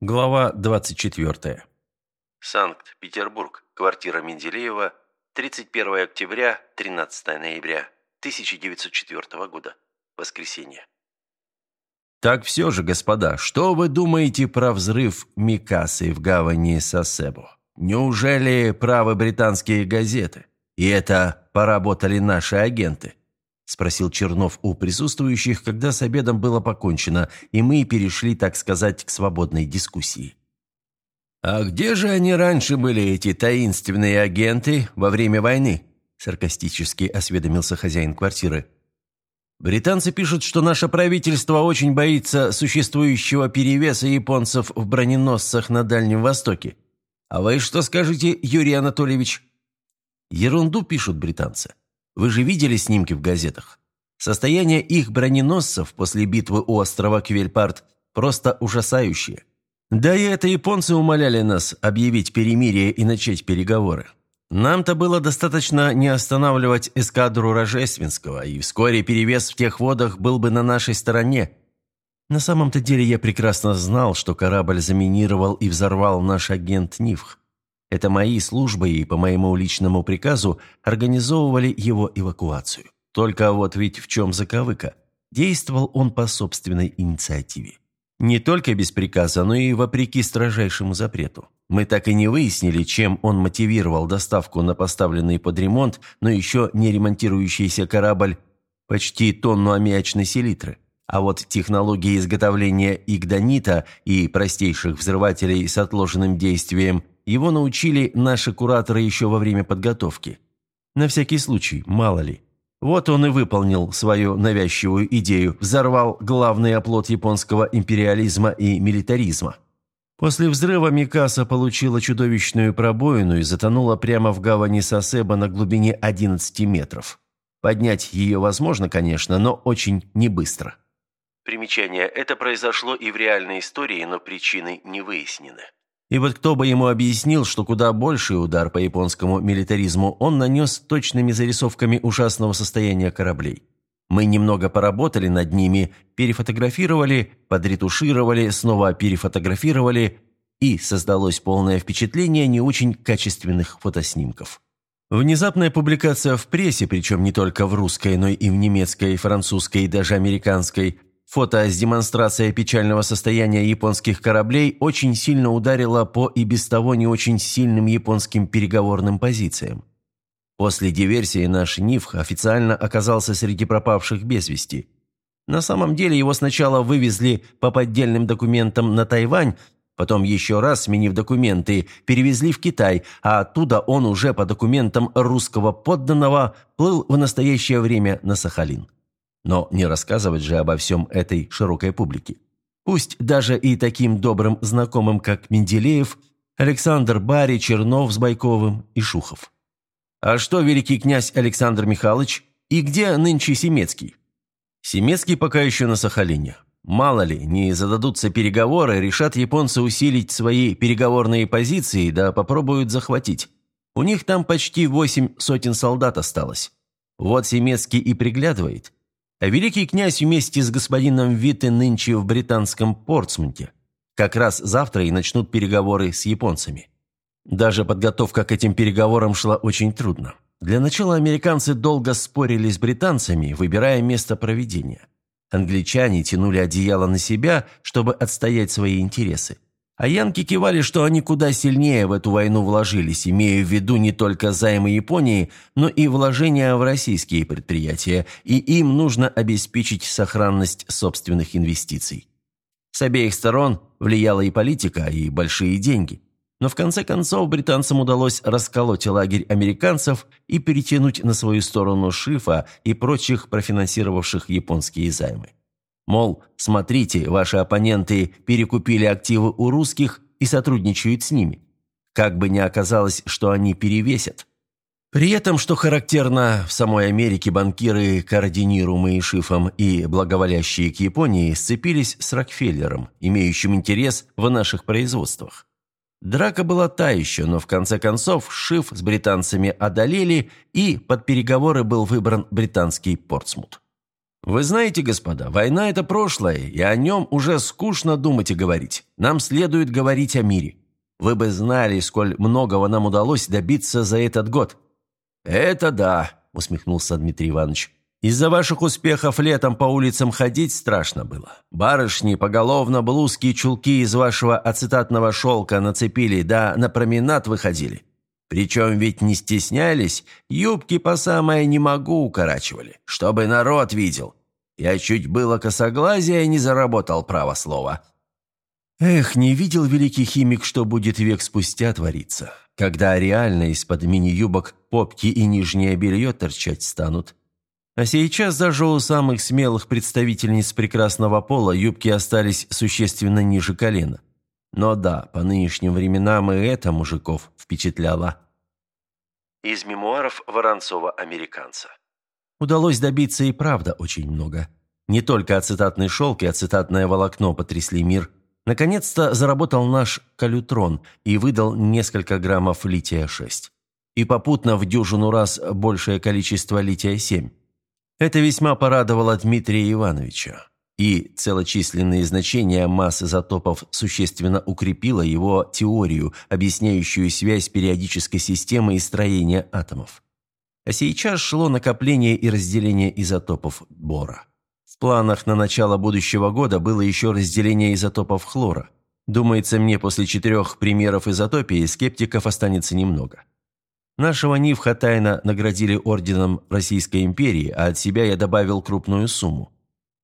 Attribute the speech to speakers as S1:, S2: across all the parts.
S1: Глава 24.
S2: Санкт-Петербург. Квартира Менделеева. 31 октября, 13 ноября 1904 года. Воскресенье.
S1: Так все же, господа, что вы думаете про взрыв Микасы в гавани Сосебо? Неужели правы британские газеты? И это поработали наши агенты? Спросил Чернов у присутствующих, когда с обедом было покончено, и мы перешли, так сказать, к свободной дискуссии. «А где же они раньше были, эти таинственные агенты, во время войны?» саркастически осведомился хозяин квартиры. «Британцы пишут, что наше правительство очень боится существующего перевеса японцев в броненосцах на Дальнем Востоке. А вы что скажете, Юрий Анатольевич?» «Ерунду пишут британцы. Вы же видели снимки в газетах? Состояние их броненосцев после битвы у острова Квельпарт просто ужасающее. Да и это японцы умоляли нас объявить перемирие и начать переговоры. Нам-то было достаточно не останавливать эскадру Рожественского, и вскоре перевес в тех водах был бы на нашей стороне. На самом-то деле я прекрасно знал, что корабль заминировал и взорвал наш агент Нивх. Это мои службы и по моему личному приказу организовывали его эвакуацию. Только вот ведь в чем заковыка. Действовал он по собственной инициативе. Не только без приказа, но и вопреки строжайшему запрету. Мы так и не выяснили, чем он мотивировал доставку на поставленный под ремонт, но еще не ремонтирующийся корабль почти тонну аммиачной селитры. А вот технологии изготовления игдонита и простейших взрывателей с отложенным действием его научили наши кураторы еще во время подготовки. На всякий случай, мало ли. Вот он и выполнил свою навязчивую идею, взорвал главный оплот японского империализма и милитаризма. После взрыва Микаса получила чудовищную пробоину и затонула прямо в гавани Сосеба на глубине 11 метров. Поднять ее возможно, конечно, но очень небыстро.
S2: Примечание. Это произошло и в реальной истории, но причины не выяснены.
S1: И вот кто бы ему объяснил, что куда больший удар по японскому милитаризму он нанес точными зарисовками ужасного состояния кораблей. Мы немного поработали над ними, перефотографировали, подретушировали, снова перефотографировали, и создалось полное впечатление не очень качественных фотоснимков. Внезапная публикация в прессе, причем не только в русской, но и в немецкой, французской и даже американской, Фото с демонстрацией печального состояния японских кораблей очень сильно ударило по и без того не очень сильным японским переговорным позициям. После диверсии наш НИФ официально оказался среди пропавших без вести. На самом деле его сначала вывезли по поддельным документам на Тайвань, потом еще раз, сменив документы, перевезли в Китай, а оттуда он уже по документам русского подданного плыл в настоящее время на Сахалин. Но не рассказывать же обо всем этой широкой публике. Пусть даже и таким добрым знакомым, как Менделеев, Александр Барри, Чернов с Байковым и Шухов. А что великий князь Александр Михайлович и где нынче Семецкий? Семецкий пока еще на Сахалине. Мало ли, не зададутся переговоры, решат японцы усилить свои переговорные позиции, да попробуют захватить. У них там почти восемь сотен солдат осталось. Вот Семецкий и приглядывает. А великий князь вместе с господином Витте нынче в британском Портсмуте. Как раз завтра и начнут переговоры с японцами. Даже подготовка к этим переговорам шла очень трудно. Для начала американцы долго спорили с британцами, выбирая место проведения. Англичане тянули одеяло на себя, чтобы отстоять свои интересы. А янки кивали, что они куда сильнее в эту войну вложились, имея в виду не только займы Японии, но и вложения в российские предприятия, и им нужно обеспечить сохранность собственных инвестиций. С обеих сторон влияла и политика, и большие деньги. Но в конце концов британцам удалось расколоть лагерь американцев и перетянуть на свою сторону Шифа и прочих профинансировавших японские займы. Мол, смотрите, ваши оппоненты перекупили активы у русских и сотрудничают с ними. Как бы ни оказалось, что они перевесят. При этом, что характерно, в самой Америке банкиры, координируемые Шифом и благоволящие к Японии, сцепились с Рокфеллером, имеющим интерес в наших производствах. Драка была та еще, но в конце концов Шиф с британцами одолели, и под переговоры был выбран британский Портсмут. «Вы знаете, господа, война – это прошлое, и о нем уже скучно думать и говорить. Нам следует говорить о мире. Вы бы знали, сколь многого нам удалось добиться за этот год». «Это да», – усмехнулся Дмитрий Иванович. «Из-за ваших успехов летом по улицам ходить страшно было. Барышни поголовно блузки и чулки из вашего ацетатного шелка нацепили, да на променад выходили. Причем ведь не стеснялись, юбки по самое не могу укорачивали, чтобы народ видел. Я чуть было косоглазия не заработал право слова. Эх, не видел великий химик, что будет век спустя твориться, когда реально из-под мини-юбок попки и нижнее белье торчать станут. А сейчас даже у самых смелых представительниц прекрасного пола юбки остались существенно ниже колена. Но да, по нынешним временам и это мужиков впечатляло.
S2: Из мемуаров Воронцова-американца.
S1: Удалось добиться и правда очень много. Не только ацетатный шелк и ацетатное волокно потрясли мир. Наконец-то заработал наш калютрон и выдал несколько граммов лития-6. И попутно в дюжину раз большее количество лития-7. Это весьма порадовало Дмитрия Ивановича и целочисленные значения масс изотопов существенно укрепило его теорию, объясняющую связь периодической системы и строения атомов. А сейчас шло накопление и разделение изотопов бора. В планах на начало будущего года было еще разделение изотопов хлора. Думается мне, после четырех примеров изотопии скептиков останется немного. Нашего Нив Хатайна наградили орденом Российской империи, а от себя я добавил крупную сумму.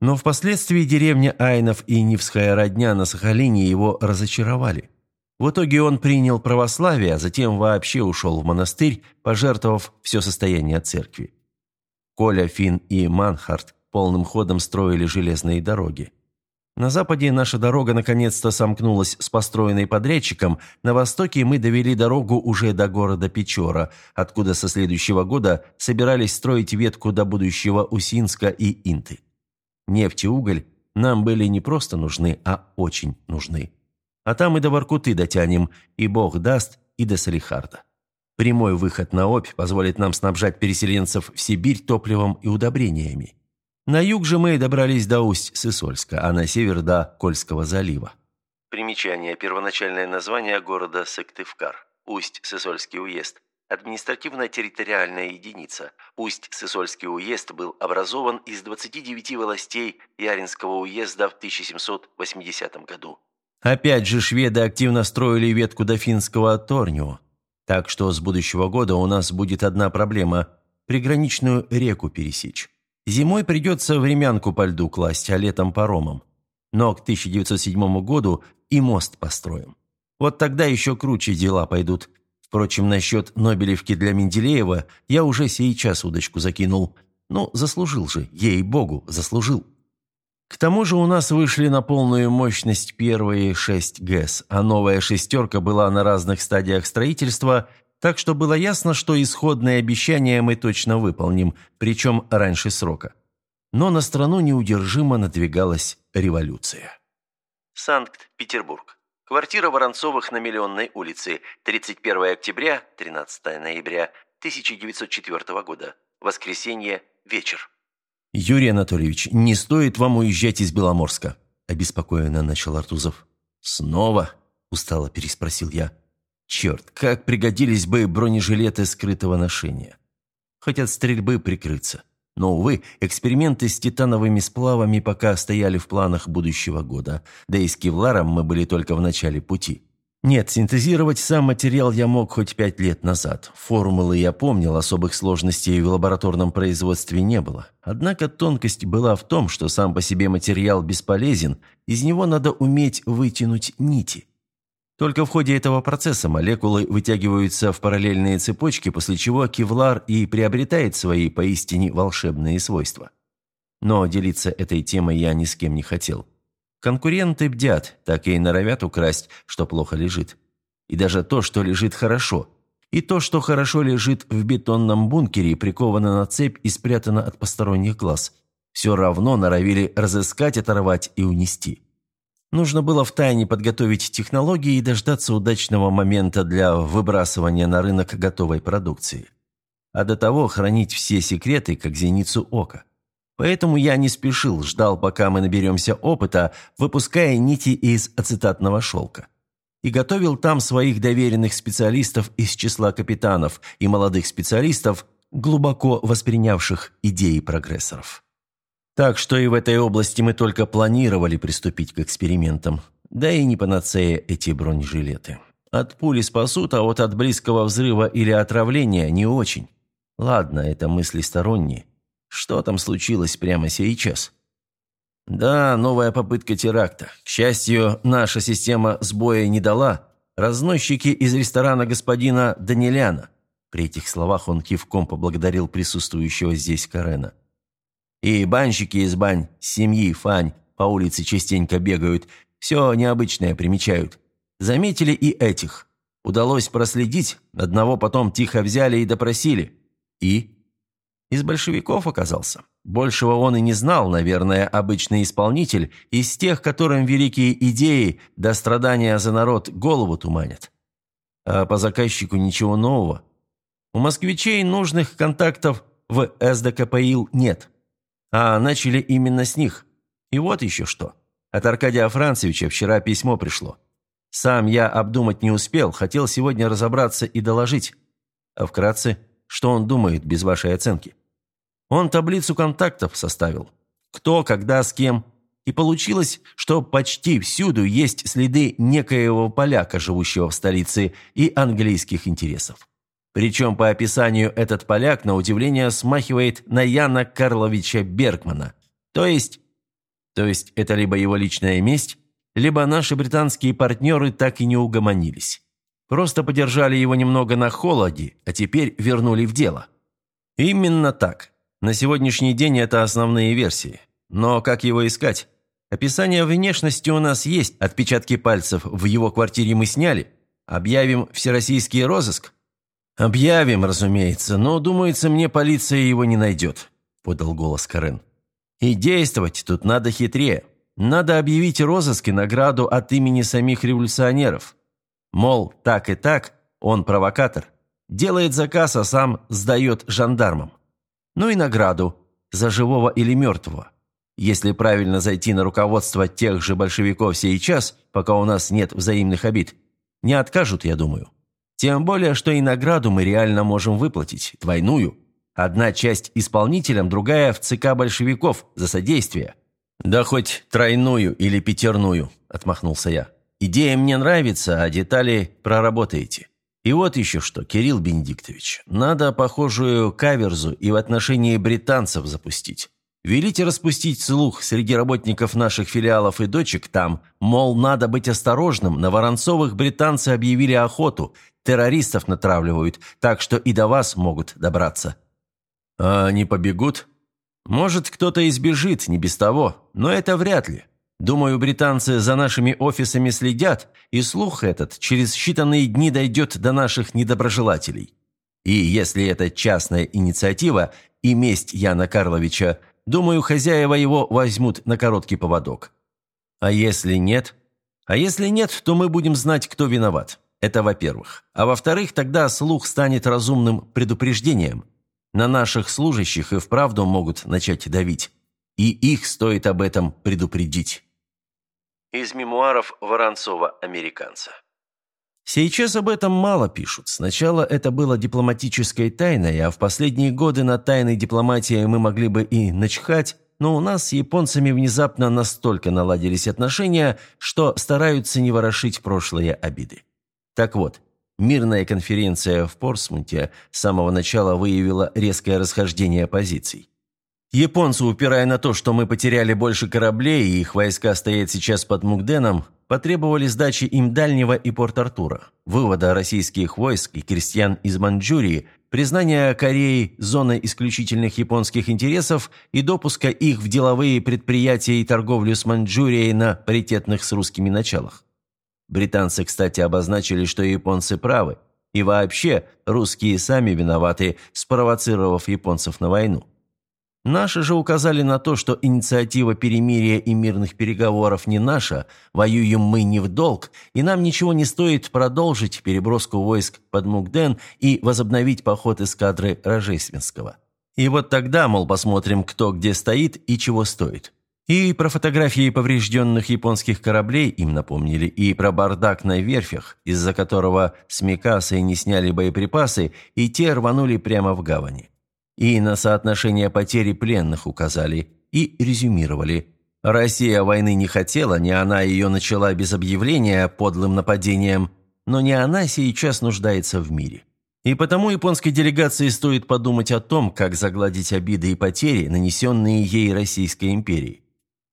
S1: Но впоследствии деревня Айнов и Нивская родня на Сахалине его разочаровали. В итоге он принял православие, а затем вообще ушел в монастырь, пожертвовав все состояние церкви. Коля, Финн и Манхарт полным ходом строили железные дороги. На западе наша дорога наконец-то сомкнулась с построенной подрядчиком, на востоке мы довели дорогу уже до города Печора, откуда со следующего года собирались строить ветку до будущего Усинска и Инты. Нефть и уголь нам были не просто нужны, а очень нужны. А там и до Воркуты дотянем, и Бог даст, и до Салихарда. Прямой выход на Обь позволит нам снабжать переселенцев в Сибирь топливом и удобрениями. На юг же мы добрались до Усть-Сысольска, а на север до Кольского залива.
S2: Примечание. Первоначальное название города Сыктывкар. Усть-Сысольский уезд. Административно-территориальная единица. Усть-Сысольский уезд был образован из 29 властей Яринского уезда в 1780 году.
S1: Опять же, шведы активно строили ветку до финского Торнио. Так что с будущего года у нас будет одна проблема – приграничную реку пересечь. Зимой придется времянку по льду класть, а летом паромом. Но к 1907 году и мост построим. Вот тогда еще круче дела пойдут – Впрочем, насчет Нобелевки для Менделеева я уже сейчас удочку закинул. Ну, заслужил же, ей-богу, заслужил. К тому же у нас вышли на полную мощность первые шесть ГЭС, а новая «шестерка» была на разных стадиях строительства, так что было ясно, что исходное обещание мы точно выполним, причем раньше срока. Но на страну неудержимо надвигалась революция.
S2: Санкт-Петербург. Квартира Воронцовых на Миллионной улице, 31 октября, 13 ноября 1904 года. Воскресенье, вечер.
S1: «Юрий Анатольевич, не стоит вам уезжать из Беломорска», – обеспокоенно начал Артузов. «Снова?» – устало переспросил я. «Черт, как пригодились бы бронежилеты скрытого ношения. Хоть от стрельбы прикрыться. Но, увы, эксперименты с титановыми сплавами пока стояли в планах будущего года, да и с кевларом мы были только в начале пути. Нет, синтезировать сам материал я мог хоть пять лет назад. Формулы я помнил, особых сложностей в лабораторном производстве не было. Однако тонкость была в том, что сам по себе материал бесполезен, из него надо уметь вытянуть нити. Только в ходе этого процесса молекулы вытягиваются в параллельные цепочки, после чего кевлар и приобретает свои поистине волшебные свойства. Но делиться этой темой я ни с кем не хотел. Конкуренты бдят, так и норовят украсть, что плохо лежит. И даже то, что лежит хорошо. И то, что хорошо лежит в бетонном бункере, приковано на цепь и спрятано от посторонних глаз. Все равно норовили разыскать, оторвать и унести. Нужно было втайне подготовить технологии и дождаться удачного момента для выбрасывания на рынок готовой продукции. А до того хранить все секреты, как зеницу ока. Поэтому я не спешил, ждал, пока мы наберемся опыта, выпуская нити из ацетатного шелка. И готовил там своих доверенных специалистов из числа капитанов и молодых специалистов, глубоко воспринявших идеи прогрессоров. Так что и в этой области мы только планировали приступить к экспериментам. Да и не панацея эти бронежилеты. От пули спасут, а вот от близкого взрыва или отравления не очень. Ладно, это мысли сторонние. Что там случилось прямо сейчас? Да, новая попытка теракта. К счастью, наша система сбоя не дала. Разносчики из ресторана господина Даниляна. При этих словах он кивком поблагодарил присутствующего здесь Карена. И банщики из бань, семьи Фань, по улице частенько бегают, все необычное примечают. Заметили и этих. Удалось проследить, одного потом тихо взяли и допросили. И? Из большевиков оказался. Большего он и не знал, наверное, обычный исполнитель, из тех, которым великие идеи до страдания за народ голову туманят. А по заказчику ничего нового. У москвичей нужных контактов в СДКПИЛ нет. А начали именно с них. И вот еще что. От Аркадия Францевича вчера письмо пришло. Сам я обдумать не успел, хотел сегодня разобраться и доложить. А вкратце, что он думает без вашей оценки? Он таблицу контактов составил. Кто, когда, с кем. И получилось, что почти всюду есть следы некоего поляка, живущего в столице, и английских интересов. Причем по описанию этот поляк, на удивление, смахивает на Яна Карловича Бергмана. То есть... То есть это либо его личная месть, либо наши британские партнеры так и не угомонились. Просто подержали его немного на холоде, а теперь вернули в дело. Именно так. На сегодняшний день это основные версии. Но как его искать? Описание внешности у нас есть, отпечатки пальцев в его квартире мы сняли. Объявим всероссийский розыск? Объявим, разумеется, но, думается, мне полиция его не найдет, подал голос Карен. И действовать тут надо хитрее. Надо объявить розыск и награду от имени самих революционеров. Мол, так и так, он провокатор. Делает заказ, а сам сдает жандармам. Ну и награду за живого или мертвого. Если правильно зайти на руководство тех же большевиков сейчас, пока у нас нет взаимных обид, не откажут, я думаю. Тем более, что и награду мы реально можем выплатить, двойную. Одна часть исполнителям, другая в ЦК большевиков за содействие. «Да хоть тройную или пятерную», – отмахнулся я. «Идея мне нравится, а детали проработаете». И вот еще что, Кирилл Бенедиктович, надо похожую каверзу и в отношении британцев запустить. Велите распустить слух среди работников наших филиалов и дочек там, мол, надо быть осторожным, на Воронцовых британцы объявили охоту, террористов натравливают, так что и до вас могут добраться». «А они побегут?» «Может, кто-то избежит, не без того, но это вряд ли. Думаю, британцы за нашими офисами следят, и слух этот через считанные дни дойдет до наших недоброжелателей. И если это частная инициатива и месть Яна Карловича, думаю, хозяева его возьмут на короткий поводок. А если нет? А если нет, то мы будем знать, кто виноват. Это во-первых. А во-вторых, тогда слух станет разумным предупреждением. На наших служащих и вправду могут начать давить. И их стоит об этом предупредить.
S2: Из мемуаров Воронцова-американца.
S1: Сейчас об этом мало пишут. Сначала это было дипломатической тайной, а в последние годы на тайной дипломатии мы могли бы и начхать, но у нас с японцами внезапно настолько наладились отношения, что стараются не ворошить прошлые обиды. Так вот, мирная конференция в Порсмуте с самого начала выявила резкое расхождение позиций. Японцы, упирая на то, что мы потеряли больше кораблей и их войска стоят сейчас под Мугденом, потребовали сдачи им Дальнего и Порт-Артура, вывода российских войск и крестьян из Маньчжурии, признания Кореи зоной исключительных японских интересов и допуска их в деловые предприятия и торговлю с Маньчжурией на паритетных с русскими началах. Британцы, кстати, обозначили, что японцы правы, и вообще русские сами виноваты, спровоцировав японцев на войну. Наши же указали на то, что инициатива перемирия и мирных переговоров не наша, воюем мы не в долг, и нам ничего не стоит продолжить переброску войск под Мукден и возобновить поход эскадры Рожественского. И вот тогда, мол, посмотрим, кто где стоит и чего стоит. И про фотографии поврежденных японских кораблей им напомнили, и про бардак на верфях, из-за которого с Микасой не сняли боеприпасы, и те рванули прямо в гавани. И на соотношение потери пленных указали, и резюмировали. Россия войны не хотела, не она ее начала без объявления подлым нападением, но не она сейчас нуждается в мире. И потому японской делегации стоит подумать о том, как загладить обиды и потери, нанесенные ей Российской империей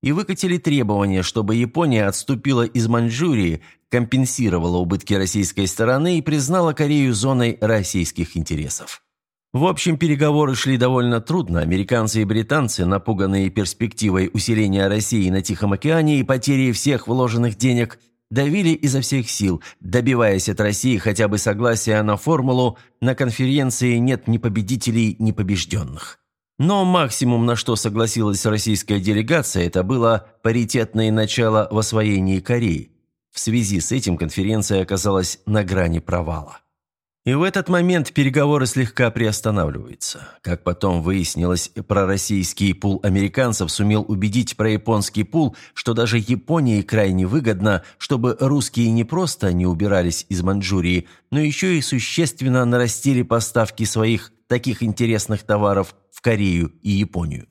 S1: и выкатили требование, чтобы Япония отступила из Маньчжурии, компенсировала убытки российской стороны и признала Корею зоной российских интересов. В общем, переговоры шли довольно трудно. Американцы и британцы, напуганные перспективой усиления России на Тихом океане и потери всех вложенных денег, давили изо всех сил, добиваясь от России хотя бы согласия на формулу «на конференции нет ни победителей, ни побежденных». Но максимум, на что согласилась российская делегация, это было паритетное начало в освоении Кореи. В связи с этим конференция оказалась на грани провала. И в этот момент переговоры слегка приостанавливаются. Как потом выяснилось, пророссийский пул американцев сумел убедить про японский пул, что даже Японии крайне выгодно, чтобы русские не просто не убирались из Маньчжурии, но еще и существенно нарастили поставки своих таких интересных товаров в Корею и Японию.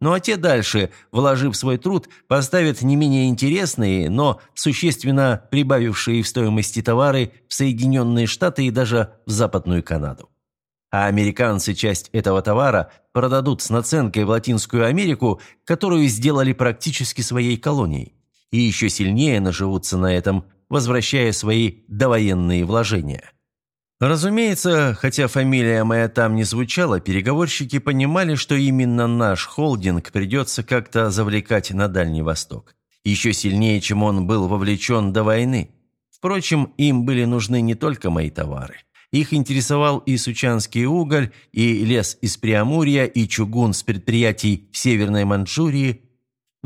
S1: Ну а те дальше, вложив свой труд, поставят не менее интересные, но существенно прибавившие в стоимости товары в Соединенные Штаты и даже в Западную Канаду. А американцы часть этого товара продадут с наценкой в Латинскую Америку, которую сделали практически своей колонией. И еще сильнее наживутся на этом, возвращая свои довоенные вложения. Разумеется, хотя фамилия моя там не звучала, переговорщики понимали, что именно наш холдинг придется как-то завлекать на Дальний Восток. Еще сильнее, чем он был вовлечен до войны. Впрочем, им были нужны не только мои товары. Их интересовал и сучанский уголь, и лес из Преамурья, и чугун с предприятий в Северной Манчжурии,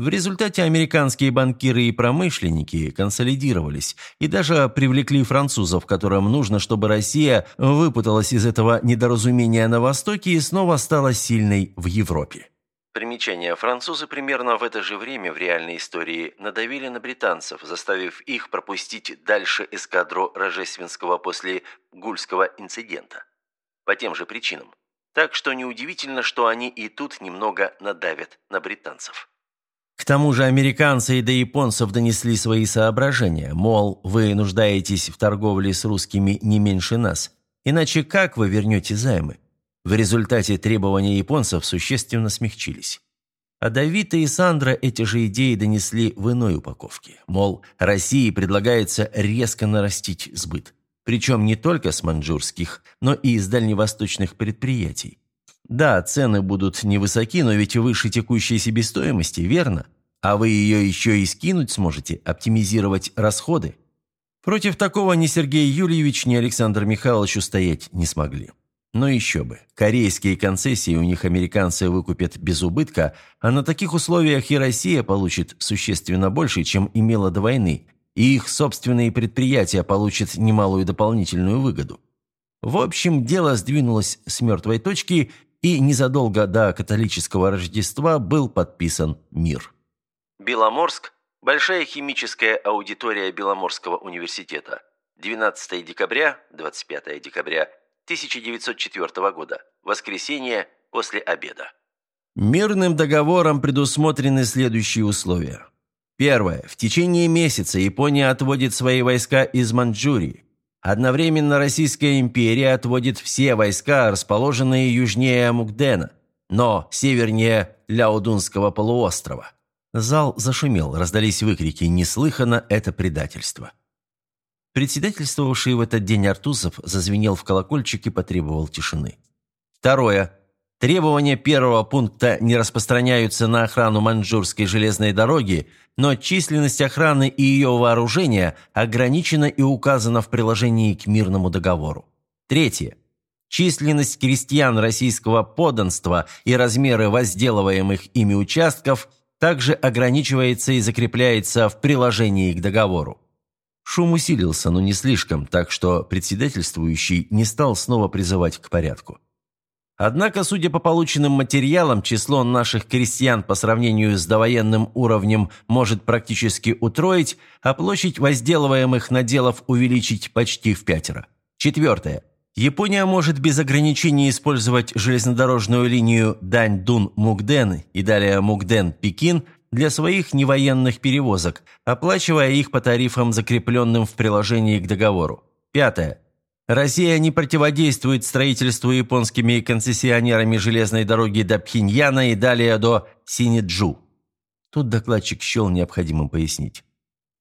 S1: в результате американские банкиры и промышленники консолидировались и даже привлекли французов, которым нужно, чтобы Россия выпуталась из этого недоразумения на Востоке и снова стала сильной в Европе.
S2: Примечание. Французы примерно в это же время в реальной истории надавили на британцев, заставив их пропустить дальше эскадру Рожественского после Гульского инцидента. По тем же причинам. Так что неудивительно, что они и тут немного надавят на британцев.
S1: К тому же американцы и до японцев донесли свои соображения, мол, вы нуждаетесь в торговле с русскими не меньше нас, иначе как вы вернете займы? В результате требования японцев существенно смягчились. А Давида и Сандра эти же идеи донесли в иной упаковке. Мол, России предлагается резко нарастить сбыт. Причем не только с маньчжурских, но и из дальневосточных предприятий. Да, цены будут невысоки, но ведь выше текущей себестоимости, верно? А вы ее еще и скинуть сможете, оптимизировать расходы. Против такого ни Сергей Юльевич, ни Александр Михайлович устоять не смогли. Но еще бы. Корейские концессии у них американцы выкупят без убытка, а на таких условиях и Россия получит существенно больше, чем имела до войны, и их собственные предприятия получат немалую дополнительную выгоду. В общем, дело сдвинулось с мертвой точки, и незадолго до католического Рождества был подписан мир.
S2: Беломорск – большая химическая аудитория Беломорского университета. 12 декабря, 25 декабря 1904 года. Воскресенье после обеда.
S1: Мирным договором предусмотрены следующие условия. Первое. В течение месяца Япония отводит свои войска из Маньчжурии. Одновременно Российская империя отводит все войска, расположенные южнее Амукдена, но севернее Ляодунского полуострова. Зал зашумел, раздались выкрики «Неслыханно это предательство!». Председательствовавший в этот день Артузов зазвенел в колокольчик и потребовал тишины. Второе. Требования первого пункта не распространяются на охрану Маньчжурской железной дороги, но численность охраны и ее вооружения ограничена и указана в приложении к мирному договору. Третье. Численность крестьян российского подданства и размеры возделываемых ими участков также ограничивается и закрепляется в приложении к договору. Шум усилился, но не слишком, так что председательствующий не стал снова призывать к порядку. Однако, судя по полученным материалам, число наших крестьян по сравнению с довоенным уровнем может практически утроить, а площадь возделываемых наделов увеличить почти в пятеро. Четвертое. Япония может без ограничений использовать железнодорожную линию Дань-Дун-Мукден и далее Мукден-Пекин для своих невоенных перевозок, оплачивая их по тарифам, закрепленным в приложении к договору. Пятое. Россия не противодействует строительству японскими концессионерами железной дороги до Пхеньяна и далее до Синиджу. Тут докладчик счел необходимым пояснить.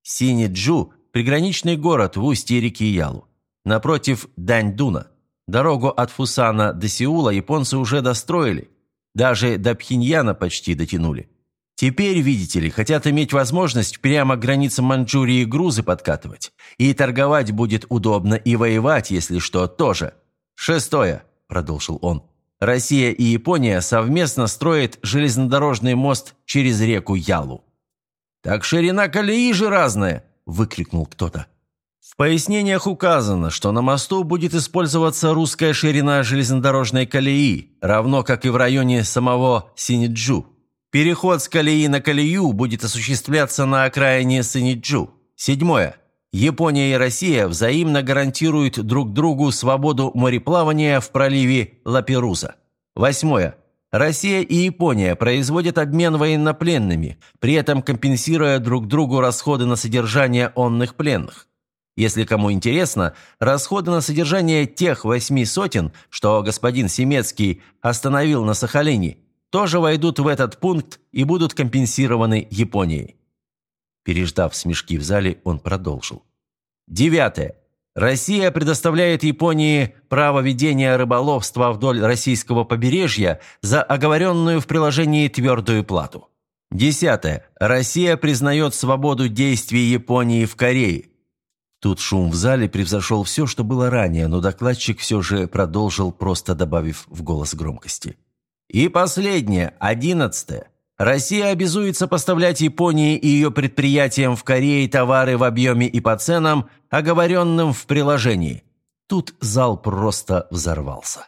S1: Синиджу – приграничный город в устье реки Ялу. Напротив Даньдуна. Дорогу от Фусана до Сеула японцы уже достроили. Даже до Пхеньяна почти дотянули. Теперь, видите ли, хотят иметь возможность прямо к границам Манчжурии грузы подкатывать. И торговать будет удобно, и воевать, если что, тоже. Шестое, продолжил он. Россия и Япония совместно строят железнодорожный мост через реку Ялу. «Так ширина колеи же разная!» – выкрикнул кто-то. В пояснениях указано, что на мосту будет использоваться русская ширина железнодорожной колеи, равно как и в районе самого Синиджу. Переход с колеи на колею будет осуществляться на окраине Синиджу. Седьмое. Япония и Россия взаимно гарантируют друг другу свободу мореплавания в проливе Лаперуза. Восьмое. Россия и Япония производят обмен военнопленными, при этом компенсируя друг другу расходы на содержание онных пленных. Если кому интересно, расходы на содержание тех восьми сотен, что господин Семецкий остановил на Сахалине – тоже войдут в этот пункт и будут компенсированы Японией. Переждав смешки в зале, он продолжил. Девятое. Россия предоставляет Японии право ведения рыболовства вдоль российского побережья за оговоренную в приложении твердую плату. Десятое. Россия признает свободу действий Японии в Корее. Тут шум в зале превзошел все, что было ранее, но докладчик все же продолжил, просто добавив в голос громкости. И последнее, одиннадцатое. Россия обязуется поставлять Японии и ее предприятиям в Корее товары в объеме и по ценам, оговоренным в приложении. Тут зал просто взорвался.